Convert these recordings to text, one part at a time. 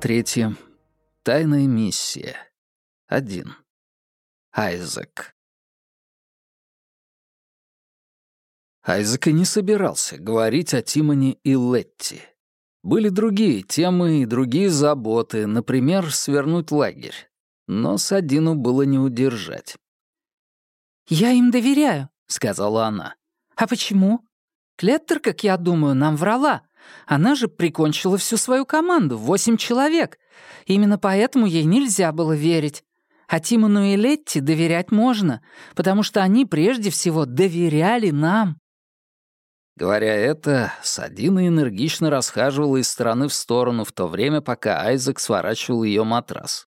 третье. Тайная миссия. Один. Айзек. Айзек и не собирался говорить о Тимоне и Летти. Были другие темы и другие заботы, например, свернуть лагерь. Но Садину было не удержать. «Я им доверяю», — сказала она. «А почему? Клеттер, как я думаю, нам врала. Она же прикончила всю свою команду, восемь человек. Именно поэтому ей нельзя было верить. А Тимону и Летти доверять можно, потому что они прежде всего доверяли нам». Говоря это, Садина энергично расхаживала из стороны в сторону в то время, пока Айзек сворачивал ее матрас.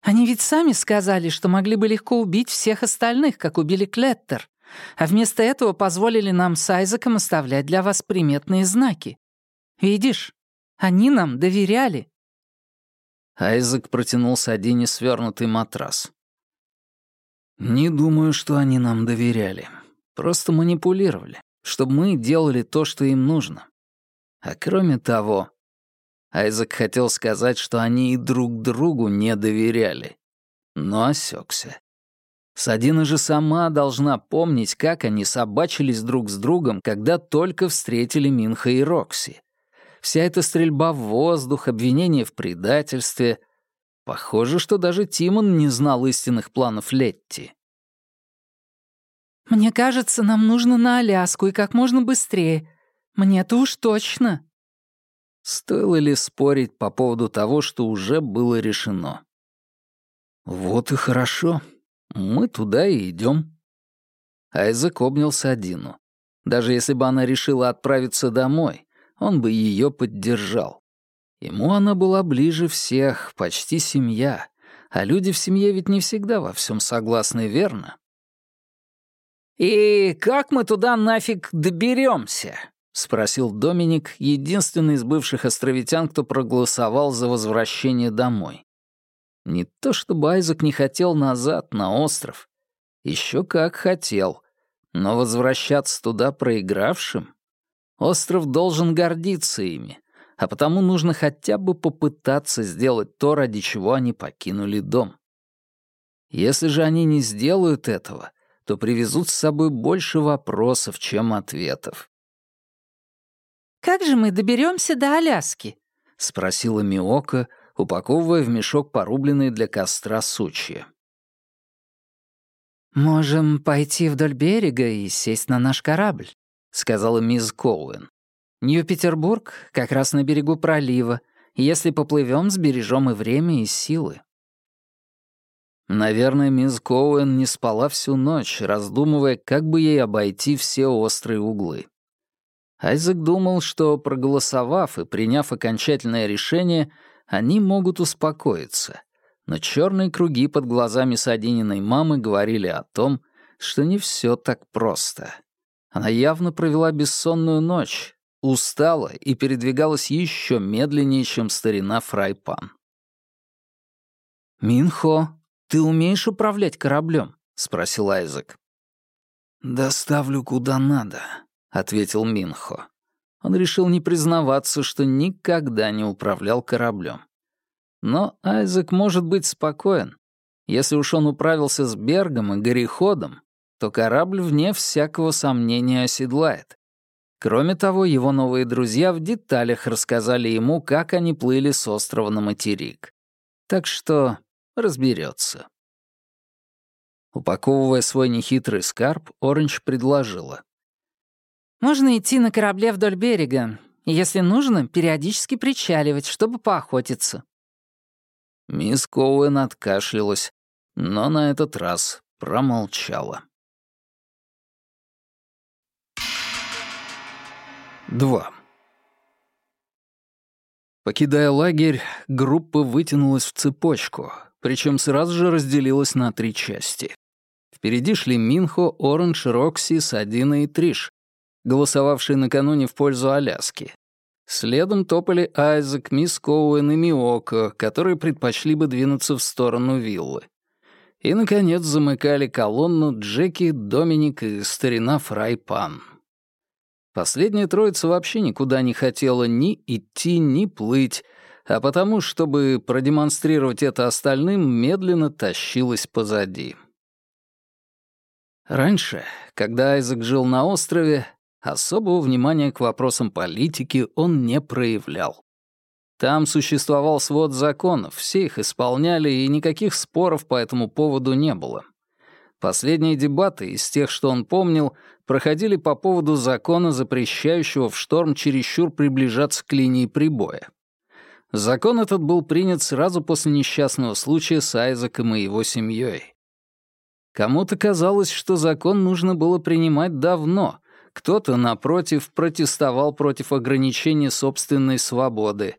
«Они ведь сами сказали, что могли бы легко убить всех остальных, как убили Клеттер, а вместо этого позволили нам с Айзеком оставлять для вас приметные знаки. Видишь, они нам доверяли». Айзек протянул Садине свернутый матрас. «Не думаю, что они нам доверяли. Просто манипулировали чтобы мы делали то, что им нужно. А кроме того, Айзек хотел сказать, что они и друг другу не доверяли, но осекся. Садина же сама должна помнить, как они собачились друг с другом, когда только встретили Минха и Рокси. Вся эта стрельба в воздух, обвинение в предательстве. Похоже, что даже Тимон не знал истинных планов Летти. «Мне кажется, нам нужно на Аляску и как можно быстрее. Мне-то уж точно». Стоило ли спорить по поводу того, что уже было решено? «Вот и хорошо. Мы туда и идем. Айзек обнял Садину. Даже если бы она решила отправиться домой, он бы ее поддержал. Ему она была ближе всех, почти семья. А люди в семье ведь не всегда во всем согласны, верно? «И как мы туда нафиг доберемся?» — спросил Доминик, единственный из бывших островитян, кто проголосовал за возвращение домой. Не то чтобы Айзек не хотел назад, на остров. Еще как хотел. Но возвращаться туда проигравшим? Остров должен гордиться ими, а потому нужно хотя бы попытаться сделать то, ради чего они покинули дом. Если же они не сделают этого, то привезут с собой больше вопросов, чем ответов. «Как же мы доберемся до Аляски?» — спросила Миока, упаковывая в мешок порубленные для костра сучья. «Можем пойти вдоль берега и сесть на наш корабль», — сказала мисс Коуэн. «Нью-Петербург как раз на берегу пролива, если поплывем, сбережем и время, и силы». Наверное, мисс Коуэн не спала всю ночь, раздумывая, как бы ей обойти все острые углы. Айзек думал, что, проголосовав и приняв окончательное решение, они могут успокоиться. Но черные круги под глазами Садининой мамы говорили о том, что не все так просто. Она явно провела бессонную ночь, устала и передвигалась еще медленнее, чем старина Фрайпан. «Минхо, «Ты умеешь управлять кораблем?» — спросил Айзек. «Доставлю куда надо», — ответил Минхо. Он решил не признаваться, что никогда не управлял кораблем. Но Айзек может быть спокоен. Если уж он управился с Бергом и Гореходом, то корабль вне всякого сомнения оседлает. Кроме того, его новые друзья в деталях рассказали ему, как они плыли с острова на материк. Так что разберется. Упаковывая свой нехитрый скарб, Оранж предложила. «Можно идти на корабле вдоль берега, и, если нужно, периодически причаливать, чтобы поохотиться». Мисс Коуэн откашлялась, но на этот раз промолчала. 2. Покидая лагерь, группа вытянулась в цепочку, причем сразу же разделилась на три части. Впереди шли Минхо, Оранж, Рокси, Садина и Триш, голосовавшие накануне в пользу Аляски. Следом топали Айзек, Мисс Коуэн и Миоко, которые предпочли бы двинуться в сторону виллы. И, наконец, замыкали колонну Джеки, Доминик и старина Фрайпан. Последняя троица вообще никуда не хотела ни идти, ни плыть, а потому, чтобы продемонстрировать это остальным, медленно тащилась позади. Раньше, когда Айзек жил на острове, особого внимания к вопросам политики он не проявлял. Там существовал свод законов, все их исполняли, и никаких споров по этому поводу не было. Последние дебаты из тех, что он помнил, проходили по поводу закона, запрещающего в шторм чересчур приближаться к линии прибоя. Закон этот был принят сразу после несчастного случая с Айзеком и его семьей. Кому-то казалось, что закон нужно было принимать давно, кто-то, напротив, протестовал против ограничения собственной свободы.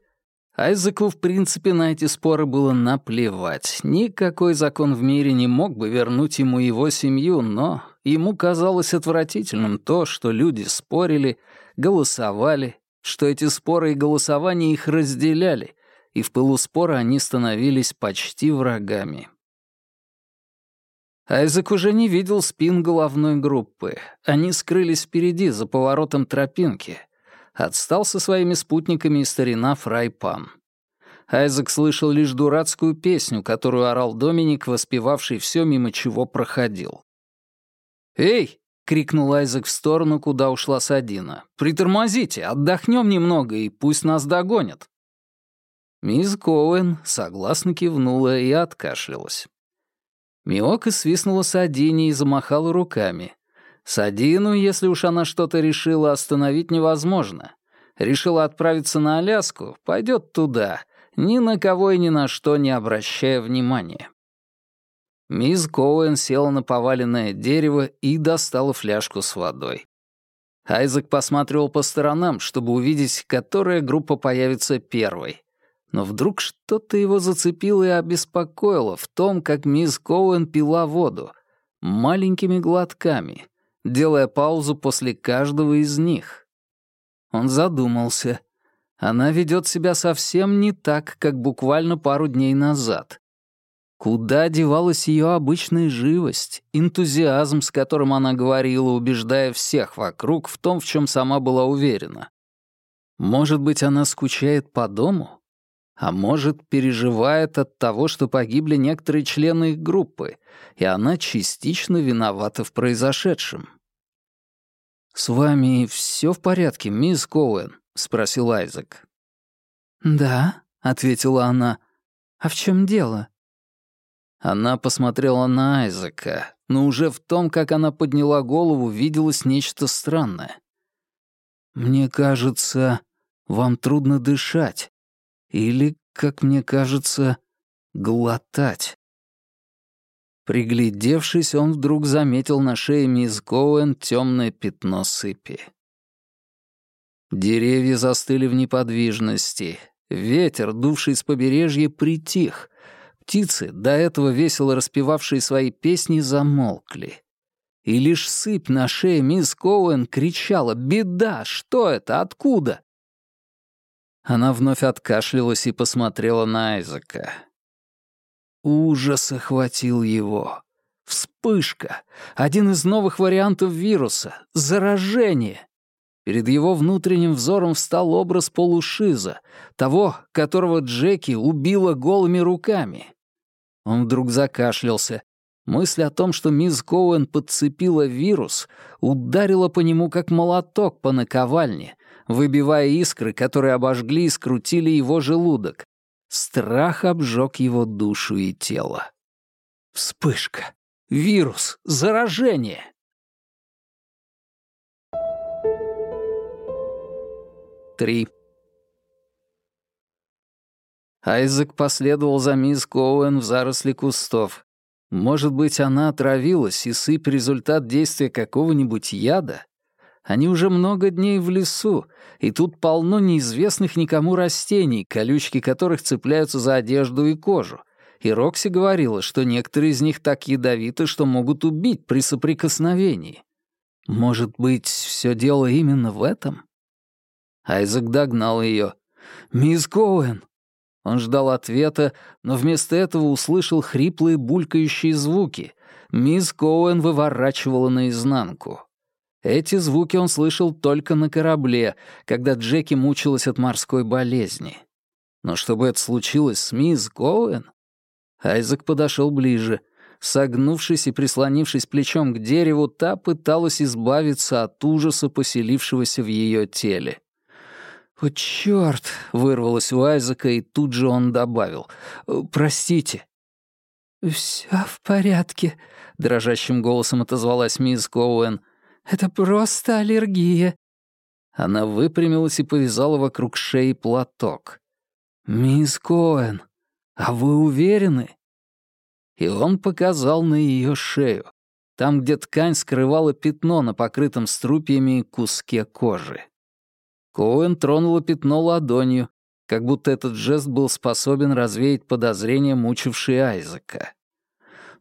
Айзеку, в принципе, на эти споры было наплевать. Никакой закон в мире не мог бы вернуть ему его семью, но ему казалось отвратительным то, что люди спорили, голосовали, что эти споры и голосования их разделяли, и в пылу спора они становились почти врагами. Айзек уже не видел спин головной группы. Они скрылись впереди, за поворотом тропинки. Отстал со своими спутниками и старина Фрайпан. Айзек слышал лишь дурацкую песню, которую орал Доминик, воспевавший все, мимо чего проходил. «Эй, — крикнул Айзек в сторону, куда ушла Садина. «Притормозите, отдохнем немного, и пусть нас догонят». Мисс Коуэн согласно кивнула и откашлялась. Миока свистнула Садине и замахала руками. Садину, если уж она что-то решила, остановить невозможно. Решила отправиться на Аляску, пойдет туда, ни на кого и ни на что не обращая внимания. Мисс Коуэн села на поваленное дерево и достала фляжку с водой. Айзек посматривал по сторонам, чтобы увидеть, которая группа появится первой. Но вдруг что-то его зацепило и обеспокоило в том, как мисс Коуэн пила воду, маленькими глотками, делая паузу после каждого из них. Он задумался. Она ведет себя совсем не так, как буквально пару дней назад. Куда девалась ее обычная живость, энтузиазм, с которым она говорила, убеждая всех вокруг в том, в чем сама была уверена? Может быть, она скучает по дому? А может, переживает от того, что погибли некоторые члены их группы, и она частично виновата в произошедшем? «С вами все в порядке, мисс Коуэн?» — спросил Айзек. «Да», — ответила она. «А в чем дело?» Она посмотрела на Айзека, но уже в том, как она подняла голову, виделось нечто странное. «Мне кажется, вам трудно дышать. Или, как мне кажется, глотать». Приглядевшись, он вдруг заметил на шее мисс Коуэн темное пятно сыпи. Деревья застыли в неподвижности. Ветер, дувший с побережья, притих — Птицы, до этого весело распевавшие свои песни, замолкли. И лишь сыпь на шее мисс Коуэн кричала «Беда! Что это? Откуда?» Она вновь откашлялась и посмотрела на Айзека. Ужас охватил его. Вспышка. Один из новых вариантов вируса. Заражение. Перед его внутренним взором встал образ полушиза, того, которого Джеки убила голыми руками. Он вдруг закашлялся. Мысль о том, что мисс Коуэн подцепила вирус, ударила по нему как молоток по наковальне, выбивая искры, которые обожгли и скрутили его желудок. Страх обжег его душу и тело. Вспышка. Вирус. Заражение. Три. Айзек последовал за мисс Коуэн в заросли кустов. Может быть, она отравилась, и сыпь — результат действия какого-нибудь яда? Они уже много дней в лесу, и тут полно неизвестных никому растений, колючки которых цепляются за одежду и кожу. И Рокси говорила, что некоторые из них так ядовиты, что могут убить при соприкосновении. Может быть, все дело именно в этом? Айзек догнал ее. «Мисс Коуэн, он ждал ответа, но вместо этого услышал хриплые булькающие звуки. Мисс Коуэн выворачивала наизнанку. Эти звуки он слышал только на корабле, когда Джеки мучилась от морской болезни. Но чтобы это случилось с мисс Гоуэн... Айзек подошел ближе. Согнувшись и прислонившись плечом к дереву, та пыталась избавиться от ужаса, поселившегося в ее теле. «О, чёрт!» — вырвалось у Айзека, и тут же он добавил. «Простите». «Всё в порядке», — дрожащим голосом отозвалась мисс Коуэн. «Это просто аллергия». Она выпрямилась и повязала вокруг шеи платок. «Мисс Коэн, а вы уверены?» И он показал на ее шею, там, где ткань скрывала пятно на покрытом струпьями куске кожи. Коэн тронула пятно ладонью, как будто этот жест был способен развеять подозрения, мучившие Айзека.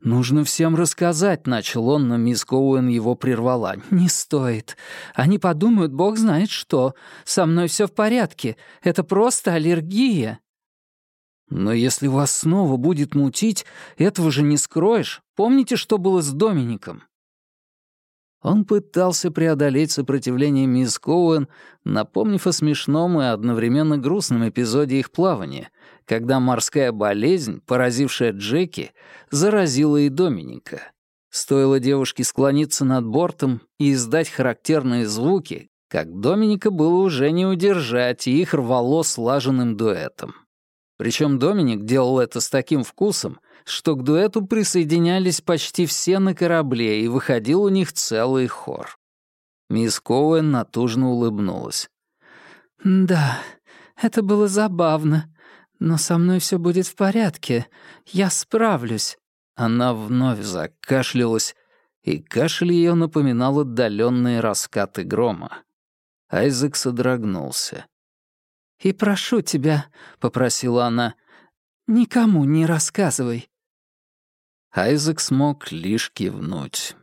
«Нужно всем рассказать», — начал он, но мисс Коуэн его прервала. «Не стоит. Они подумают, бог знает что. Со мной все в порядке. Это просто аллергия». «Но если вас снова будет мутить, этого же не скроешь. Помните, что было с Домиником?» Он пытался преодолеть сопротивление мисс Коуэн, напомнив о смешном и одновременно грустном эпизоде их плавания, когда морская болезнь, поразившая Джеки, заразила и Доминика. Стоило девушке склониться над бортом и издать характерные звуки, как Доминика было уже не удержать, и их рвало слаженным дуэтом. Причем Доминик делал это с таким вкусом, что к дуэту присоединялись почти все на корабле, и выходил у них целый хор. Мисс Коуэн натужно улыбнулась. «Да, это было забавно, но со мной все будет в порядке. Я справлюсь». Она вновь закашлялась, и кашель ее напоминал отдаленные раскаты грома. Айзек содрогнулся. «И прошу тебя», — попросила она, — «никому не рассказывай. Айзек смог лишь кивнуть.